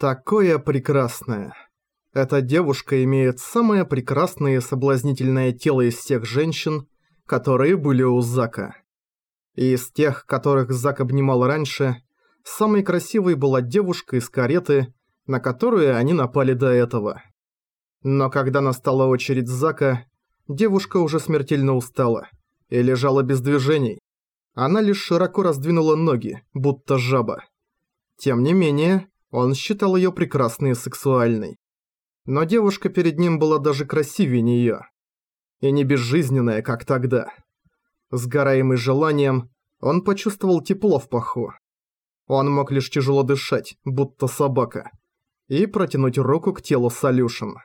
Такое прекрасное. Эта девушка имеет самое прекрасное и соблазнительное тело из всех женщин, которые были у Зака. И из тех, которых Зак обнимал раньше, самой красивой была девушка из кареты, на которую они напали до этого. Но когда настала очередь Зака, девушка уже смертельно устала и лежала без движений. Она лишь широко раздвинула ноги, будто жаба. Тем не менее, он считал её прекрасной и сексуальной. Но девушка перед ним была даже красивее неё. И не безжизненная, как тогда. Сгораемый желанием, он почувствовал тепло в паху. Он мог лишь тяжело дышать, будто собака, и протянуть руку к телу Солюшен.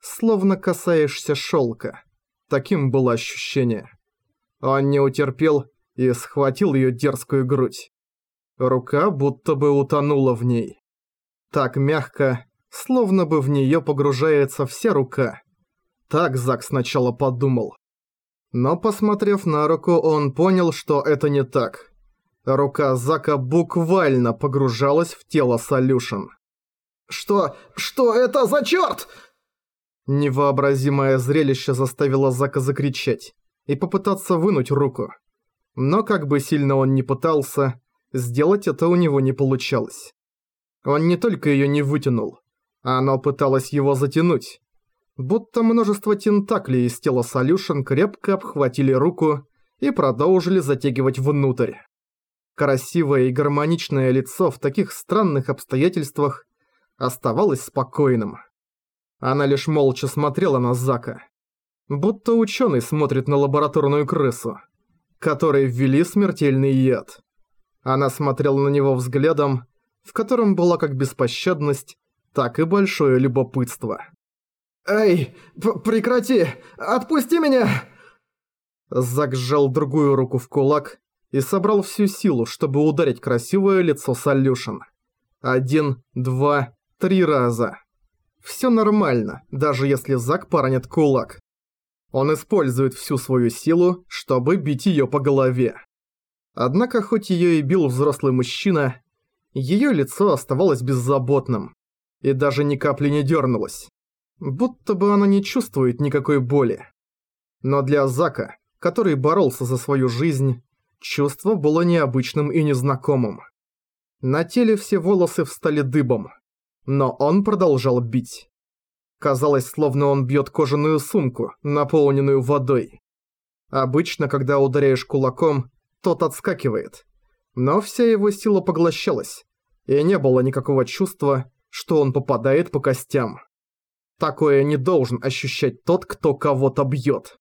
Словно касаешься шелка. Таким было ощущение. Он не утерпел и схватил ее дерзкую грудь. Рука будто бы утонула в ней. Так мягко, словно бы в нее погружается вся рука. Так Зак сначала подумал. Но посмотрев на руку, он понял, что это не так. Рука Зака буквально погружалась в тело Солюшен. «Что... что это за чёрт?» Невообразимое зрелище заставило Зака закричать и попытаться вынуть руку. Но как бы сильно он ни пытался, сделать это у него не получалось. Он не только её не вытянул, а оно пыталось его затянуть. Будто множество тентаклей из тела Солюшен крепко обхватили руку и продолжили затягивать внутрь. Красивое и гармоничное лицо в таких странных обстоятельствах оставалось спокойным. Она лишь молча смотрела на Зака. Будто ученый смотрит на лабораторную крысу, которой ввели смертельный яд. Она смотрела на него взглядом, в котором была как беспощадность, так и большое любопытство. «Эй, прекрати! Отпусти меня!» Зак сжал другую руку в кулак и собрал всю силу, чтобы ударить красивое лицо Солюшен. Один, два, три раза. Все нормально, даже если Зак поранит кулак. Он использует всю свою силу, чтобы бить ее по голове. Однако, хоть ее и бил взрослый мужчина, ее лицо оставалось беззаботным и даже ни капли не дернулось. Будто бы она не чувствует никакой боли. Но для Зака, который боролся за свою жизнь, чувство было необычным и незнакомым. На теле все волосы встали дыбом, но он продолжал бить. Казалось, словно он бьет кожаную сумку, наполненную водой. Обычно, когда ударяешь кулаком, тот отскакивает. Но вся его сила поглощалась, и не было никакого чувства, что он попадает по костям. Такое не должен ощущать тот, кто кого-то бьет.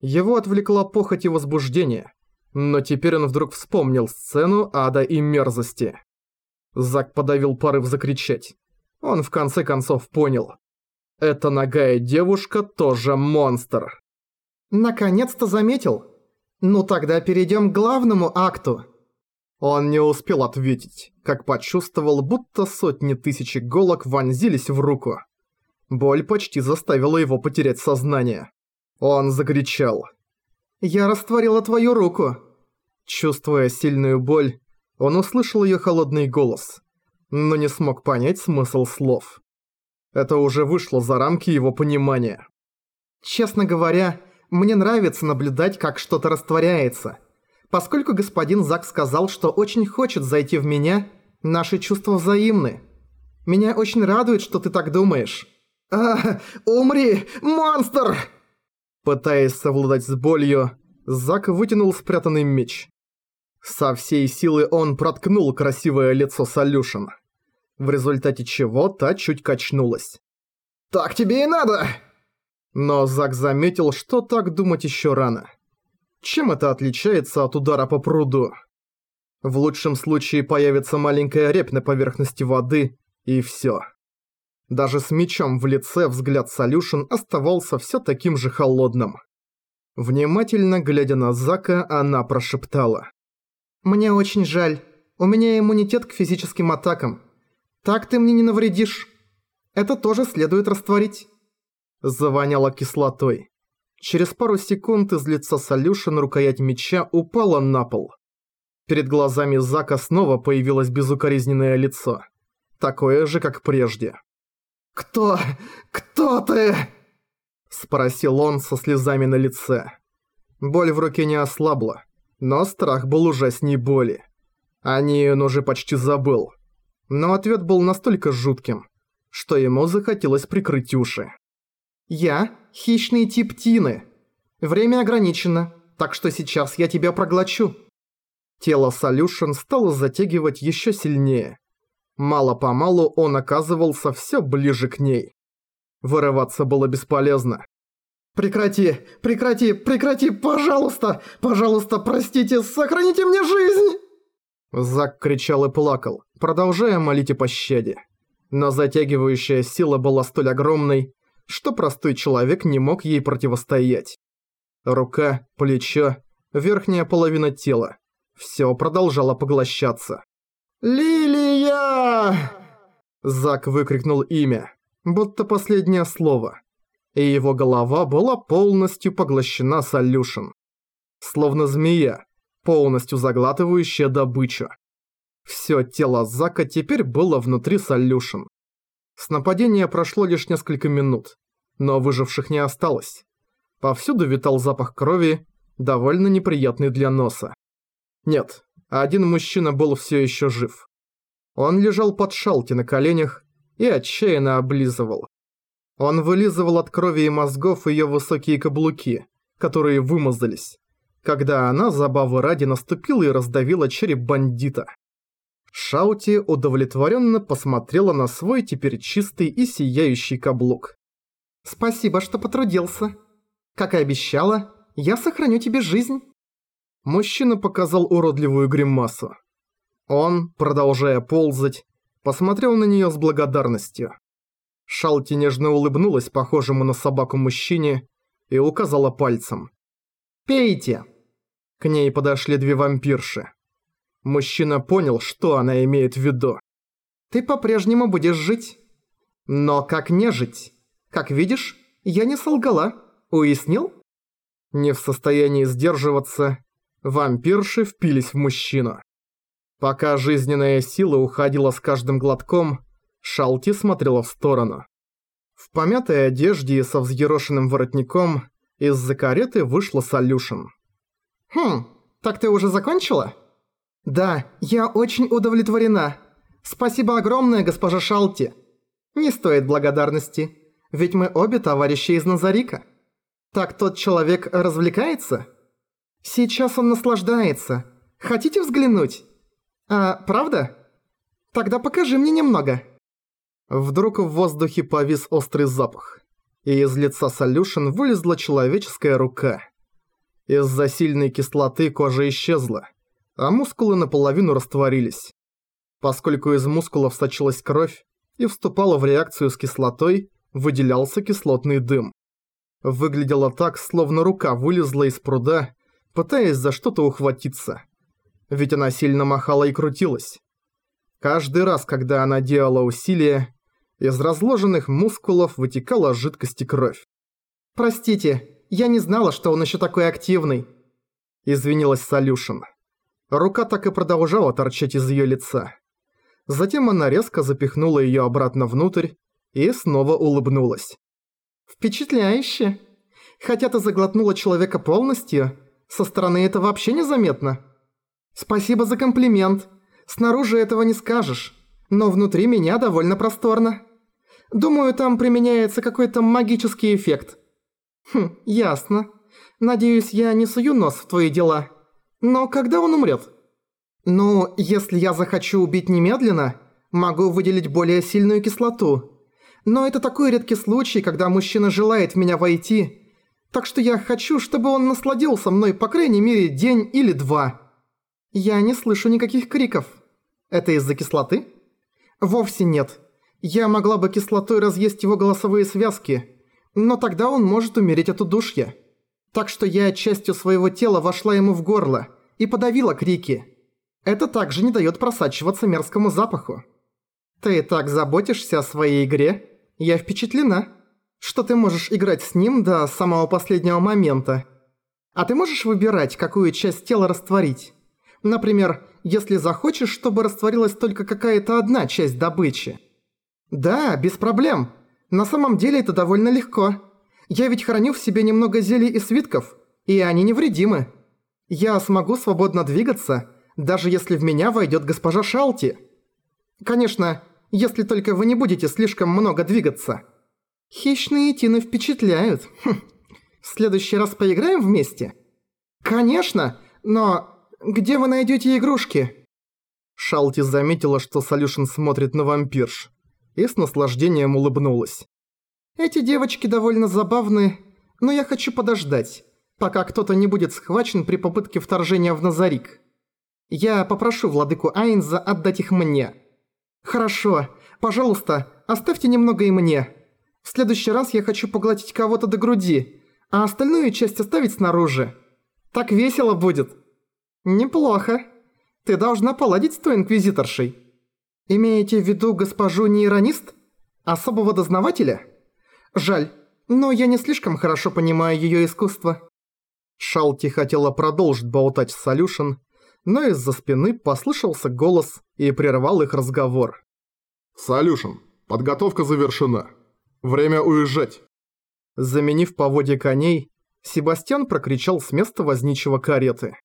Его отвлекла похоть и возбуждение, но теперь он вдруг вспомнил сцену ада и мерзости. Зак подавил порыв закричать. Он в конце концов понял. Эта ногая девушка тоже монстр. Наконец-то заметил? Ну тогда перейдем к главному акту. Он не успел ответить, как почувствовал, будто сотни тысяч иголок вонзились в руку. Боль почти заставила его потерять сознание. Он закричал. «Я растворила твою руку!» Чувствуя сильную боль, он услышал ее холодный голос, но не смог понять смысл слов. Это уже вышло за рамки его понимания. «Честно говоря, мне нравится наблюдать, как что-то растворяется. Поскольку господин Зак сказал, что очень хочет зайти в меня, наши чувства взаимны. Меня очень радует, что ты так думаешь. А, умри, монстр! Пытаясь совладать с болью, Зак вытянул спрятанный меч. Со всей силы он проткнул красивое лицо Солюшен, в результате чего та чуть качнулась. «Так тебе и надо!» Но Зак заметил, что так думать еще рано. Чем это отличается от удара по пруду? В лучшем случае появится маленькая репь на поверхности воды, и всё. Даже с мечом в лице взгляд Солюшен оставался всё таким же холодным. Внимательно глядя на Зака, она прошептала. «Мне очень жаль. У меня иммунитет к физическим атакам. Так ты мне не навредишь. Это тоже следует растворить». Завоняло кислотой. Через пару секунд из лица Солюшен рукоять меча упала на пол. Перед глазами Зака снова появилось безукоризненное лицо. такое же, как прежде. «Кто... кто ты?» Спросил он со слезами на лице. Боль в руке не ослабла, но страх был ужасней боли. О ней он уже почти забыл. Но ответ был настолько жутким, что ему захотелось прикрыть уши. «Я – хищный тип Тины. Время ограничено, так что сейчас я тебя проглочу». Тело Солюшен стало затягивать еще сильнее. Мало-помалу он оказывался все ближе к ней. Вырываться было бесполезно. «Прекрати! Прекрати! Прекрати! Пожалуйста! Пожалуйста, простите! Сохраните мне жизнь!» Зак кричал и плакал, продолжая молить о пощаде. Но затягивающая сила была столь огромной, что простой человек не мог ей противостоять. Рука, плечо, верхняя половина тела. Все продолжало поглощаться. «Лилия!» Зак выкрикнул имя будто последнее слово, и его голова была полностью поглощена солюшен. Словно змея, полностью заглатывающая добычу. Всё тело Зака теперь было внутри солюшен. С нападения прошло лишь несколько минут, но выживших не осталось. Повсюду витал запах крови, довольно неприятный для носа. Нет, один мужчина был всё ещё жив. Он лежал под шалти на коленях, и отчаянно облизывал. Он вылизывал от крови и мозгов ее высокие каблуки, которые вымазались, когда она забавы ради наступила и раздавила череп бандита. Шаути удовлетворенно посмотрела на свой теперь чистый и сияющий каблук. «Спасибо, что потрудился. Как и обещала, я сохраню тебе жизнь». Мужчина показал уродливую гримасу. Он, продолжая ползать, посмотрел на нее с благодарностью. Шалти нежно улыбнулась похожему на собаку мужчине и указала пальцем. «Пейте!» К ней подошли две вампирши. Мужчина понял, что она имеет в виду. «Ты по-прежнему будешь жить. Но как не жить? Как видишь, я не солгала. Уяснил?» Не в состоянии сдерживаться, вампирши впились в мужчину. Пока жизненная сила уходила с каждым глотком, Шалти смотрела в сторону. В помятой одежде и со взъерошенным воротником из-за кареты вышла Солюшен. «Хм, так ты уже закончила?» «Да, я очень удовлетворена. Спасибо огромное, госпожа Шалти. Не стоит благодарности, ведь мы обе товарищи из Назарика. Так тот человек развлекается? Сейчас он наслаждается. Хотите взглянуть?» «А, правда? Тогда покажи мне немного». Вдруг в воздухе повис острый запах, и из лица Солюшен вылезла человеческая рука. Из-за сильной кислоты кожа исчезла, а мускулы наполовину растворились. Поскольку из мускулов сочилась кровь и вступала в реакцию с кислотой, выделялся кислотный дым. Выглядело так, словно рука вылезла из пруда, пытаясь за что-то ухватиться ведь она сильно махала и крутилась. Каждый раз, когда она делала усилия, из разложенных мускулов вытекала жидкость и кровь. «Простите, я не знала, что он еще такой активный», – извинилась Солюшен. Рука так и продолжала торчать из ее лица. Затем она резко запихнула ее обратно внутрь и снова улыбнулась. «Впечатляюще. Хотя ты заглотнула человека полностью, со стороны это вообще незаметно». «Спасибо за комплимент. Снаружи этого не скажешь, но внутри меня довольно просторно. Думаю, там применяется какой-то магический эффект». «Хм, ясно. Надеюсь, я не сую нос в твои дела. Но когда он умрет? «Ну, если я захочу убить немедленно, могу выделить более сильную кислоту. Но это такой редкий случай, когда мужчина желает в меня войти, так что я хочу, чтобы он насладился мной по крайней мере день или два». «Я не слышу никаких криков. Это из-за кислоты?» «Вовсе нет. Я могла бы кислотой разъесть его голосовые связки, но тогда он может умереть от удушья. Так что я частью своего тела вошла ему в горло и подавила крики. Это также не дает просачиваться мерзкому запаху. Ты так заботишься о своей игре? Я впечатлена, что ты можешь играть с ним до самого последнего момента. А ты можешь выбирать, какую часть тела растворить?» Например, если захочешь, чтобы растворилась только какая-то одна часть добычи. Да, без проблем. На самом деле это довольно легко. Я ведь храню в себе немного зелий и свитков, и они невредимы. Я смогу свободно двигаться, даже если в меня войдет госпожа Шалти. Конечно, если только вы не будете слишком много двигаться. Хищные тины впечатляют. Хм. В следующий раз поиграем вместе? Конечно, но где вы найдете игрушки? Шалти заметила, что Солюшен смотрит на вампирш, и с наслаждением улыбнулась. Эти девочки довольно забавны, но я хочу подождать, пока кто-то не будет схвачен при попытке вторжения в Назарик. Я попрошу владыку Айнза отдать их мне. Хорошо, пожалуйста, оставьте немного и мне. В следующий раз я хочу поглотить кого-то до груди, а остальную часть оставить снаружи. Так весело будет. Неплохо. Ты должна поладить с той инквизиторшей. Имеете в виду госпожу нейронист? Особого дознавателя? Жаль, но я не слишком хорошо понимаю её искусство. Шалти хотела продолжить болтать с Солюшен, но из-за спины послышался голос и прервал их разговор. «Солюшен, подготовка завершена. Время уезжать». Заменив поводья коней, Себастьян прокричал с места возничего кареты.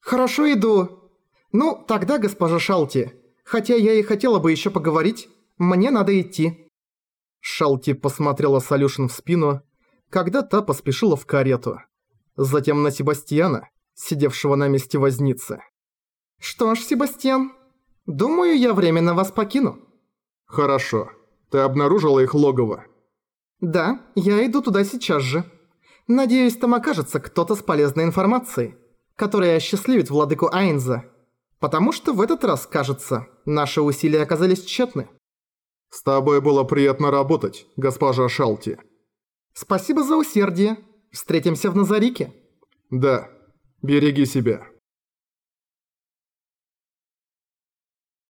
«Хорошо иду. Ну, тогда, госпожа Шалти, хотя я и хотела бы еще поговорить, мне надо идти». Шалти посмотрела Солюшин в спину, когда та поспешила в карету. Затем на Себастьяна, сидевшего на месте возницы. «Что ж, Себастьян, думаю, я временно вас покину». «Хорошо. Ты обнаружила их логово?» «Да, я иду туда сейчас же. Надеюсь, там окажется кто-то с полезной информацией, которая осчастливит владыку Айнза. Потому что в этот раз, кажется, наши усилия оказались тщетны». «С тобой было приятно работать, госпожа Шалти». «Спасибо за усердие. Встретимся в Назарике». «Да. Береги себя».